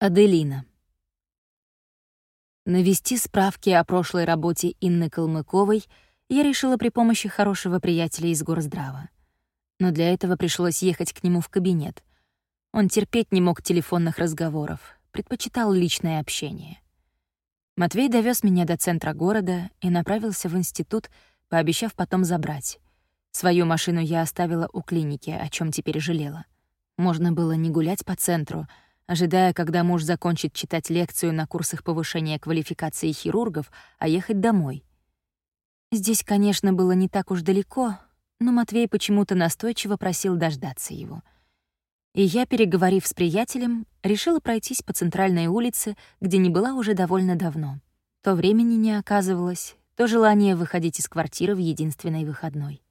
Аделина. Навести справки о прошлой работе Инны Калмыковой я решила при помощи хорошего приятеля из горздрава. Но для этого пришлось ехать к нему в кабинет. Он терпеть не мог телефонных разговоров, предпочитал личное общение. Матвей довез меня до центра города и направился в институт, пообещав потом забрать. Свою машину я оставила у клиники, о чем теперь жалела. Можно было не гулять по центру — ожидая, когда муж закончит читать лекцию на курсах повышения квалификации хирургов, а ехать домой. Здесь, конечно, было не так уж далеко, но Матвей почему-то настойчиво просил дождаться его. И я, переговорив с приятелем, решила пройтись по центральной улице, где не была уже довольно давно. То времени не оказывалось, то желание выходить из квартиры в единственной выходной.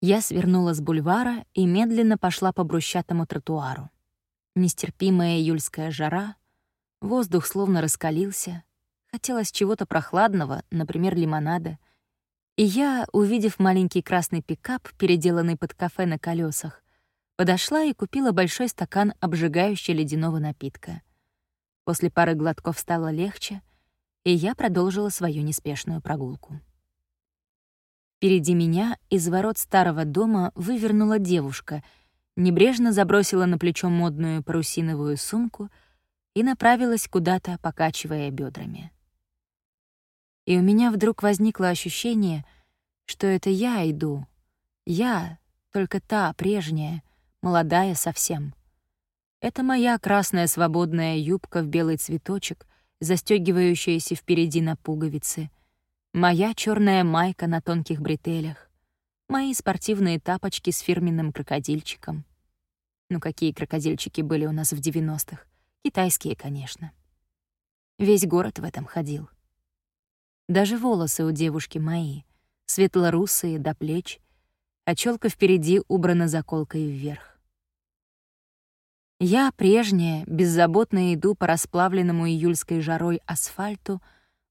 Я свернула с бульвара и медленно пошла по брусчатому тротуару. Нестерпимая июльская жара, воздух словно раскалился, хотелось чего-то прохладного, например, лимонада. И я, увидев маленький красный пикап, переделанный под кафе на колесах, подошла и купила большой стакан обжигающего ледяного напитка. После пары глотков стало легче, и я продолжила свою неспешную прогулку. Впереди меня из ворот старого дома вывернула девушка — небрежно забросила на плечо модную парусиновую сумку и направилась куда-то, покачивая бедрами. И у меня вдруг возникло ощущение, что это я иду. Я, только та, прежняя, молодая совсем. Это моя красная свободная юбка в белый цветочек, застегивающаяся впереди на пуговицы. Моя черная майка на тонких бретелях мои спортивные тапочки с фирменным крокодильчиком. Ну какие крокодильчики были у нас в 90-х? Китайские, конечно. Весь город в этом ходил. Даже волосы у девушки мои, светло-русые до плеч, а челка впереди убрана заколкой вверх. Я, прежняя, беззаботно иду по расплавленному июльской жарой асфальту,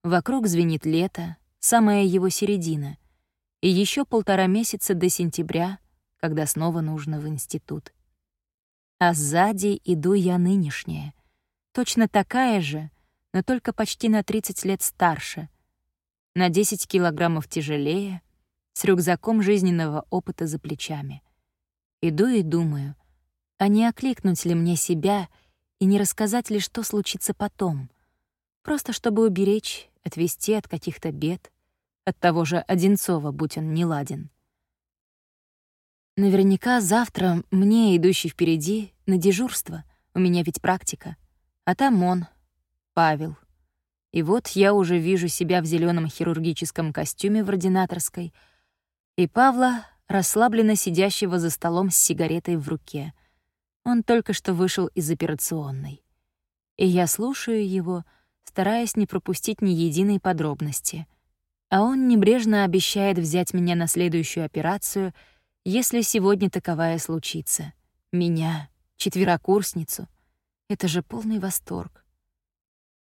вокруг звенит лето, самая его середина, и еще полтора месяца до сентября, когда снова нужно в институт. А сзади иду я нынешняя, точно такая же, но только почти на 30 лет старше, на 10 килограммов тяжелее, с рюкзаком жизненного опыта за плечами. Иду и думаю, а не окликнуть ли мне себя и не рассказать ли, что случится потом, просто чтобы уберечь, отвести от каких-то бед, от того же Одинцова, будь он не ладен. Наверняка завтра мне, идущий впереди, на дежурство, у меня ведь практика, а там он, Павел. И вот я уже вижу себя в зеленом хирургическом костюме в ординаторской, и Павла, расслабленно сидящего за столом с сигаретой в руке. Он только что вышел из операционной. И я слушаю его, стараясь не пропустить ни единой подробности — а он небрежно обещает взять меня на следующую операцию, если сегодня таковая случится. Меня, четверокурсницу. Это же полный восторг.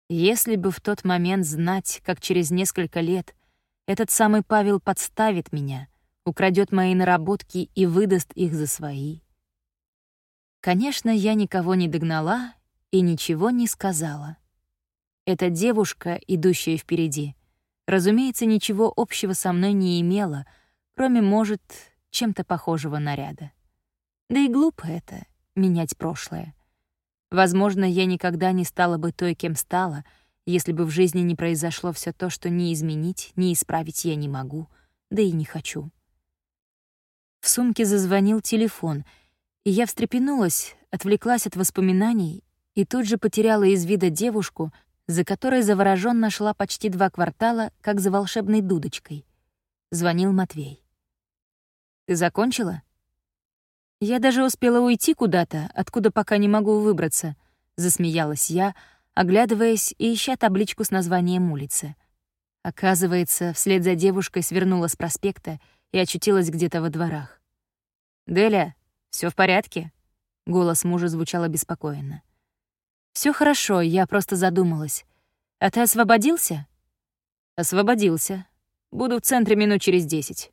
Если бы в тот момент знать, как через несколько лет этот самый Павел подставит меня, украдет мои наработки и выдаст их за свои. Конечно, я никого не догнала и ничего не сказала. Эта девушка, идущая впереди — разумеется, ничего общего со мной не имела, кроме, может, чем-то похожего наряда. Да и глупо это — менять прошлое. Возможно, я никогда не стала бы той, кем стала, если бы в жизни не произошло все то, что ни изменить, ни исправить я не могу, да и не хочу. В сумке зазвонил телефон, и я встрепенулась, отвлеклась от воспоминаний и тут же потеряла из вида девушку, за которой завороженно шла почти два квартала, как за волшебной дудочкой. Звонил Матвей. «Ты закончила?» «Я даже успела уйти куда-то, откуда пока не могу выбраться», — засмеялась я, оглядываясь и ища табличку с названием улицы. Оказывается, вслед за девушкой свернула с проспекта и очутилась где-то во дворах. «Деля, все в порядке?» — голос мужа звучал обеспокоенно. Все хорошо, я просто задумалась. А ты освободился? Освободился. Буду в центре минут через десять.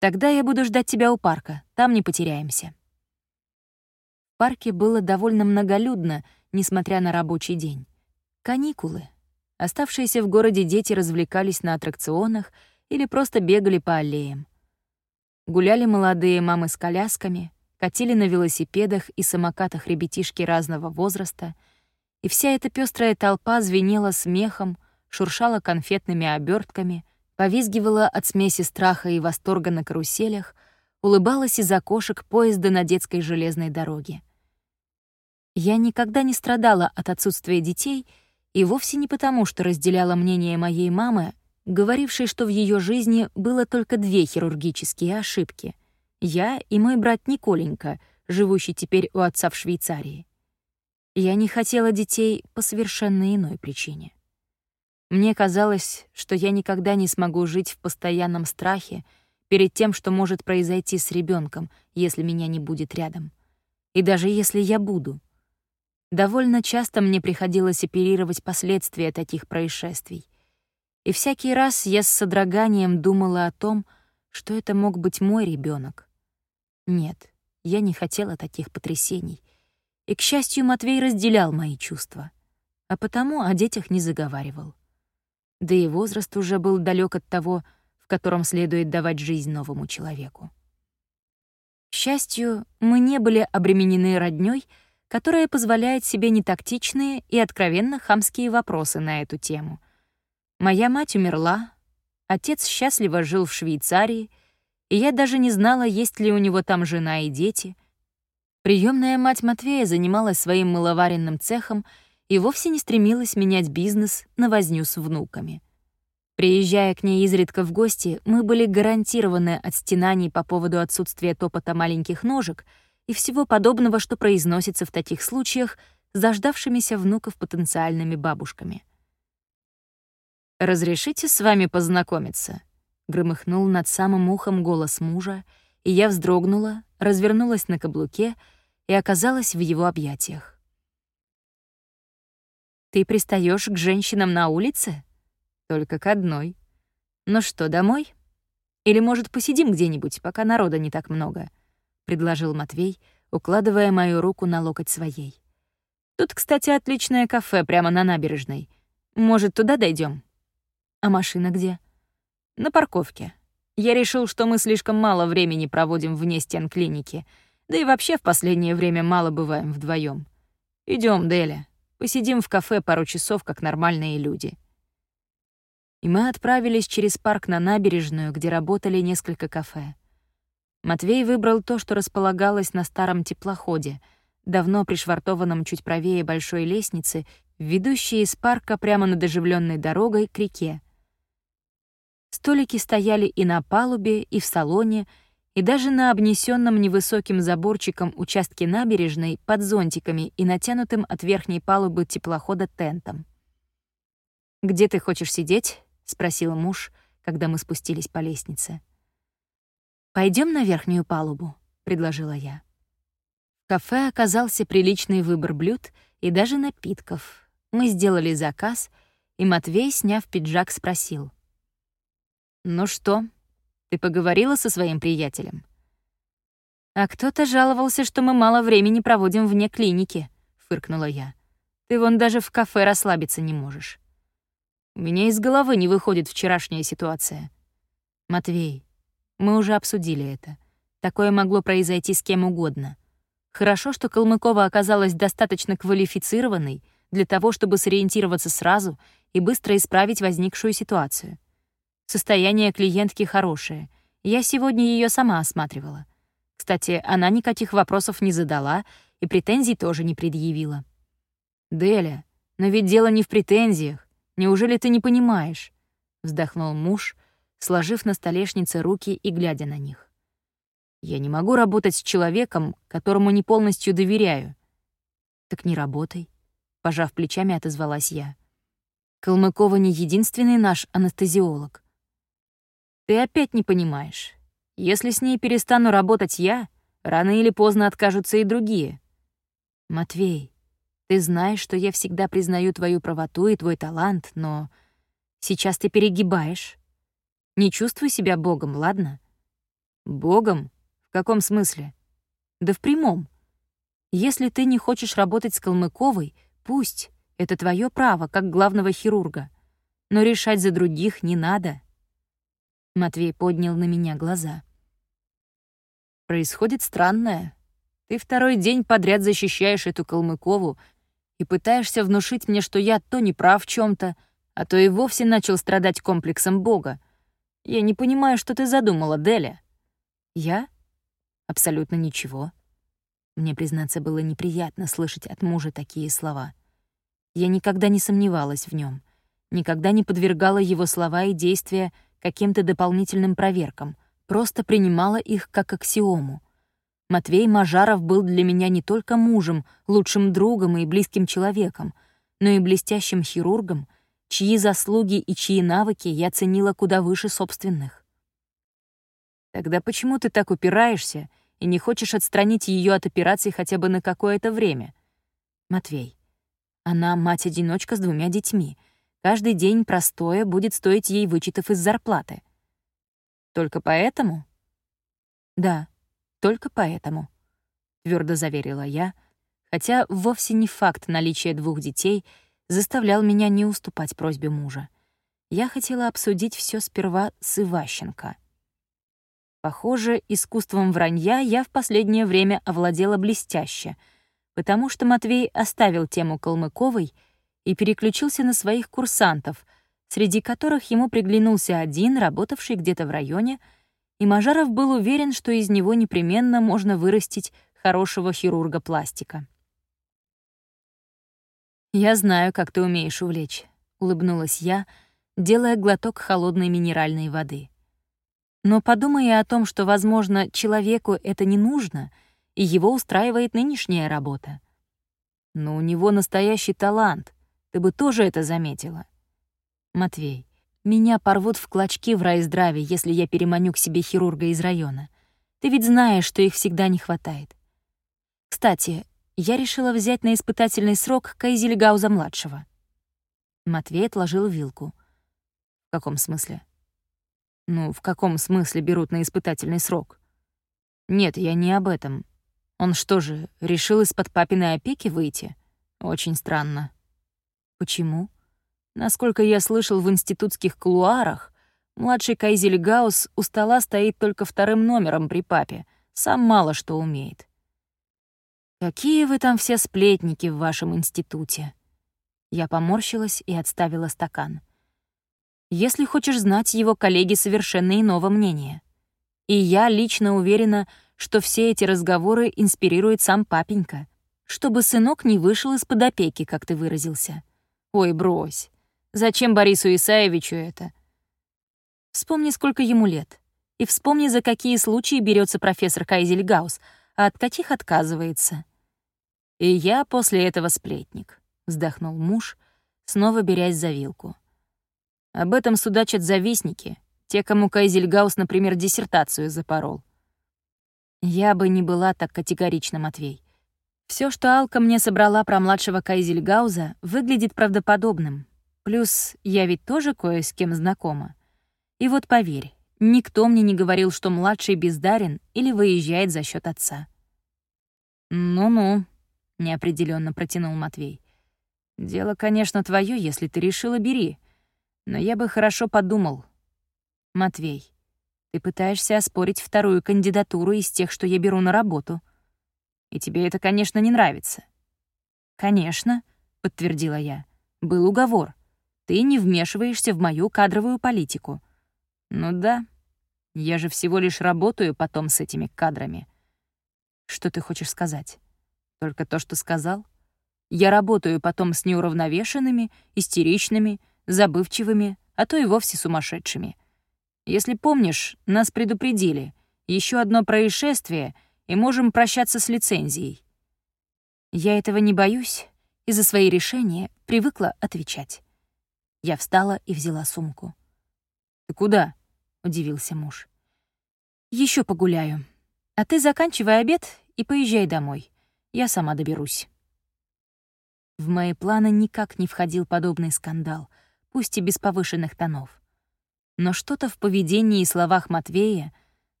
Тогда я буду ждать тебя у парка, там не потеряемся. В парке было довольно многолюдно, несмотря на рабочий день. Каникулы. Оставшиеся в городе дети развлекались на аттракционах или просто бегали по аллеям. Гуляли молодые мамы с колясками, катили на велосипедах и самокатах ребятишки разного возраста, и вся эта пестрая толпа звенела смехом, шуршала конфетными обертками, повизгивала от смеси страха и восторга на каруселях, улыбалась из окошек поезда на детской железной дороге. Я никогда не страдала от отсутствия детей, и вовсе не потому, что разделяла мнение моей мамы, говорившей, что в ее жизни было только две хирургические ошибки — я и мой брат Николенька, живущий теперь у отца в Швейцарии. Я не хотела детей по совершенно иной причине. Мне казалось, что я никогда не смогу жить в постоянном страхе перед тем, что может произойти с ребенком, если меня не будет рядом. И даже если я буду. Довольно часто мне приходилось оперировать последствия таких происшествий. И всякий раз я с содроганием думала о том, что это мог быть мой ребенок. Нет, я не хотела таких потрясений. И, к счастью, Матвей разделял мои чувства, а потому о детях не заговаривал. Да и возраст уже был далек от того, в котором следует давать жизнь новому человеку. К счастью, мы не были обременены роднёй, которая позволяет себе нетактичные и откровенно хамские вопросы на эту тему. Моя мать умерла, отец счастливо жил в Швейцарии, и я даже не знала, есть ли у него там жена и дети. Приемная мать Матвея занималась своим мыловаренным цехом и вовсе не стремилась менять бизнес на возню с внуками. Приезжая к ней изредка в гости, мы были гарантированы от стенаний по поводу отсутствия топота маленьких ножек и всего подобного, что произносится в таких случаях заждавшимися внуков потенциальными бабушками. «Разрешите с вами познакомиться?» — громыхнул над самым ухом голос мужа, и я вздрогнула, развернулась на каблуке и оказалась в его объятиях. «Ты пристаешь к женщинам на улице?» Только к одной. Ну что, домой? Или, может, посидим где-нибудь, пока народа не так много?» — предложил Матвей, укладывая мою руку на локоть своей. «Тут, кстати, отличное кафе прямо на набережной. Может, туда дойдем? «А машина где?» «На парковке. Я решил, что мы слишком мало времени проводим вне стен клиники, да и вообще в последнее время мало бываем вдвоем. Идем, Деля. Посидим в кафе пару часов, как нормальные люди» и мы отправились через парк на набережную, где работали несколько кафе. Матвей выбрал то, что располагалось на старом теплоходе, давно пришвартованном чуть правее большой лестницы, ведущей из парка прямо над оживленной дорогой к реке. Столики стояли и на палубе, и в салоне, и даже на обнесенном невысоким заборчиком участке набережной под зонтиками и натянутым от верхней палубы теплохода тентом. «Где ты хочешь сидеть?» — спросил муж, когда мы спустились по лестнице. Пойдем на верхнюю палубу», — предложила я. В кафе оказался приличный выбор блюд и даже напитков. Мы сделали заказ, и Матвей, сняв пиджак, спросил. «Ну что, ты поговорила со своим приятелем?» «А кто-то жаловался, что мы мало времени проводим вне клиники», — фыркнула я. «Ты вон даже в кафе расслабиться не можешь». У меня из головы не выходит вчерашняя ситуация. Матвей, мы уже обсудили это. Такое могло произойти с кем угодно. Хорошо, что Калмыкова оказалась достаточно квалифицированной для того, чтобы сориентироваться сразу и быстро исправить возникшую ситуацию. Состояние клиентки хорошее. Я сегодня ее сама осматривала. Кстати, она никаких вопросов не задала и претензий тоже не предъявила. «Деля, но ведь дело не в претензиях. Неужели ты не понимаешь?» — вздохнул муж, сложив на столешнице руки и глядя на них. «Я не могу работать с человеком, которому не полностью доверяю». «Так не работай», — пожав плечами, отозвалась я. «Калмыкова не единственный наш анестезиолог». «Ты опять не понимаешь. Если с ней перестану работать я, рано или поздно откажутся и другие». «Матвей, ты знаешь, что я всегда признаю твою правоту и твой талант, но сейчас ты перегибаешь. Не чувствуй себя богом, ладно? Богом? В каком смысле? Да в прямом. Если ты не хочешь работать с Калмыковой, пусть, это твое право, как главного хирурга. Но решать за других не надо. Матвей поднял на меня глаза. Происходит странное. Ты второй день подряд защищаешь эту Калмыкову и пытаешься внушить мне, что я то не прав в чем то а то и вовсе начал страдать комплексом Бога. Я не понимаю, что ты задумала, Деля. Я? Абсолютно ничего. Мне, признаться, было неприятно слышать от мужа такие слова. Я никогда не сомневалась в нем, никогда не подвергала его слова и действия каким-то дополнительным проверкам, просто принимала их как аксиому. Матвей Мажаров был для меня не только мужем, лучшим другом и близким человеком, но и блестящим хирургом, чьи заслуги и чьи навыки я ценила куда выше собственных. Тогда почему ты так упираешься и не хочешь отстранить ее от операции хотя бы на какое-то время? Матвей, она мать-одиночка с двумя детьми. Каждый день простое будет стоить ей вычетов из зарплаты. Только поэтому? Да, только поэтому, твердо заверила я, хотя вовсе не факт наличия двух детей заставлял меня не уступать просьбе мужа. Я хотела обсудить все сперва с Иващенко. Похоже, искусством вранья я в последнее время овладела блестяще, потому что Матвей оставил тему Калмыковой и переключился на своих курсантов, среди которых ему приглянулся один, работавший где-то в районе, и Мажаров был уверен, что из него непременно можно вырастить хорошего хирурга пластика. «Я знаю, как ты умеешь увлечь», — улыбнулась я, делая глоток холодной минеральной воды. Но подумай о том, что, возможно, человеку это не нужно, и его устраивает нынешняя работа. Но у него настоящий талант, ты бы тоже это заметила. Матвей, меня порвут в клочки в райздраве, если я переманю к себе хирурга из района. Ты ведь знаешь, что их всегда не хватает. Кстати, я решила взять на испытательный срок Кайзельгауза-младшего. Матвей отложил вилку. В каком смысле? Ну, в каком смысле берут на испытательный срок? Нет, я не об этом. Он что же, решил из-под папиной опеки выйти? Очень странно. Почему? Насколько я слышал в институтских кулуарах, младший Кайзель Гаус у стола стоит только вторым номером при папе, сам мало что умеет. Какие вы там все сплетники в вашем институте. Я поморщилась и отставила стакан. Если хочешь знать, его коллеги совершенно иного мнения. И я лично уверена, что все эти разговоры инспирирует сам папенька, чтобы сынок не вышел из-под опеки, как ты выразился. Ой, брось. Зачем Борису Исаевичу это? Вспомни, сколько ему лет. И вспомни, за какие случаи берется профессор Кайзельгаус, а от каких отказывается. И я после этого сплетник, вздохнул муж, снова берясь за вилку. Об этом судачат завистники, те, кому Кайзельгаус, например, диссертацию запорол. Я бы не была так категорична, Матвей. Все, что Алка мне собрала про младшего Кайзельгауза, выглядит правдоподобным, Плюс я ведь тоже кое с кем знакома. И вот поверь, никто мне не говорил, что младший бездарен или выезжает за счет отца. «Ну-ну», — неопределенно протянул Матвей. «Дело, конечно, твое, если ты решила, бери. Но я бы хорошо подумал. Матвей, ты пытаешься оспорить вторую кандидатуру из тех, что я беру на работу. И тебе это, конечно, не нравится». «Конечно», — подтвердила я. «Был уговор. Ты не вмешиваешься в мою кадровую политику. Ну да, я же всего лишь работаю потом с этими кадрами. Что ты хочешь сказать? Только то, что сказал? Я работаю потом с неуравновешенными, истеричными, забывчивыми, а то и вовсе сумасшедшими. Если помнишь, нас предупредили. Еще одно происшествие, и можем прощаться с лицензией. Я этого не боюсь и за свои решения привыкла отвечать. Я встала и взяла сумку. «Ты куда?» — удивился муж. Еще погуляю. А ты заканчивай обед и поезжай домой. Я сама доберусь». В мои планы никак не входил подобный скандал, пусть и без повышенных тонов. Но что-то в поведении и словах Матвея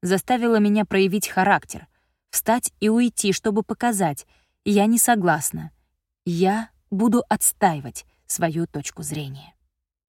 заставило меня проявить характер, встать и уйти, чтобы показать, я не согласна. Я буду отстаивать свою точку зрения.